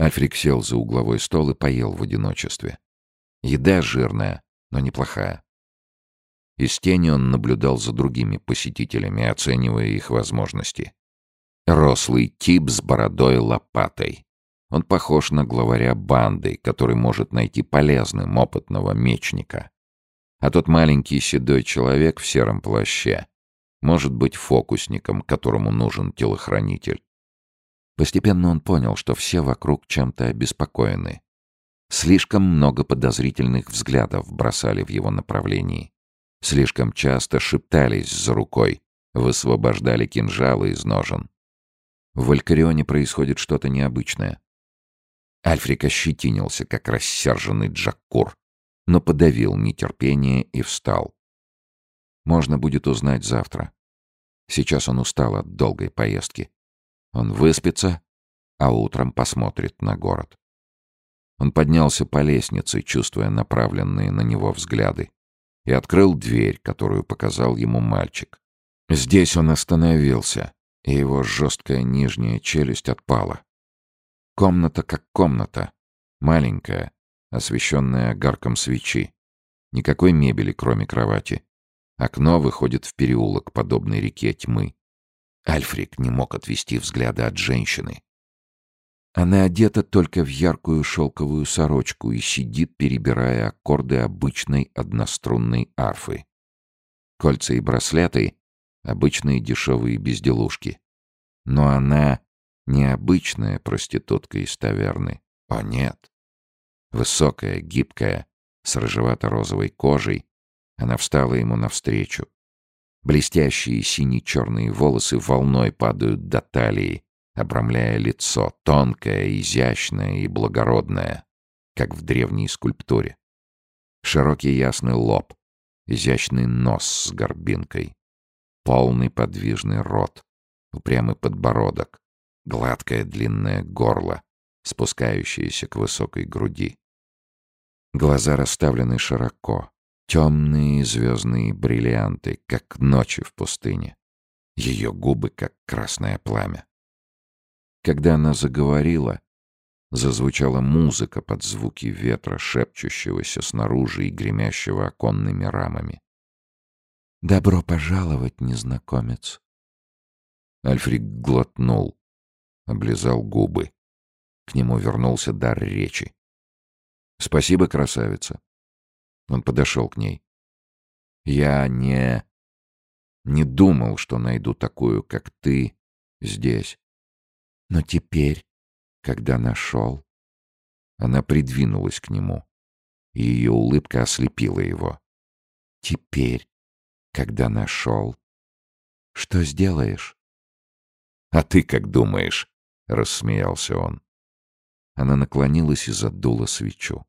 Альфрик сел за угловой стол и поел в одиночестве. Еда жирная, но неплохая. Из тени он наблюдал за другими посетителями, оценивая их возможности. Рослый тип с бородой-лопатой. Он похож на главаря банды, который может найти полезным опытного мечника. А тот маленький седой человек в сером плаще может быть фокусником, которому нужен телохранитель. Постепенно он понял, что все вокруг чем-то обеспокоены. Слишком много подозрительных взглядов бросали в его направлении. Слишком часто шептались за рукой, высвобождали кинжалы из ножен. В Валькарионе происходит что-то необычное. Альфрик ощетинился, как рассерженный Джаккур, но подавил нетерпение и встал. Можно будет узнать завтра. Сейчас он устал от долгой поездки. Он выспится, а утром посмотрит на город. Он поднялся по лестнице, чувствуя направленные на него взгляды, и открыл дверь, которую показал ему мальчик. Здесь он остановился, и его жесткая нижняя челюсть отпала. Комната как комната, маленькая, освещенная огарком свечи. Никакой мебели, кроме кровати. Окно выходит в переулок, подобный реке тьмы. Альфрик не мог отвести взгляда от женщины. Она одета только в яркую шелковую сорочку и сидит, перебирая аккорды обычной однострунной арфы. Кольца и браслеты — обычные дешевые безделушки. Но она необычная проститутка из таверны. О нет. Высокая, гибкая, с рыжевато-розовой кожей, она встала ему навстречу. Блестящие сине-черные волосы волной падают до талии, обрамляя лицо, тонкое, изящное и благородное, как в древней скульптуре. Широкий ясный лоб, изящный нос с горбинкой, полный подвижный рот, упрямый подбородок, гладкое длинное горло, спускающееся к высокой груди. Глаза расставлены широко, темные звездные бриллианты, как ночи в пустыне. Ее губы, как красное пламя. Когда она заговорила, зазвучала музыка под звуки ветра, шепчущегося снаружи и гремящего оконными рамами. «Добро пожаловать, незнакомец!» Альфрик глотнул, облизал губы. К нему вернулся дар речи. «Спасибо, красавица!» Он подошел к ней. «Я не... не думал, что найду такую, как ты, здесь. Но теперь, когда нашел...» Она придвинулась к нему, и ее улыбка ослепила его. «Теперь, когда нашел, что сделаешь?» «А ты как думаешь?» — рассмеялся он. Она наклонилась и задула свечу.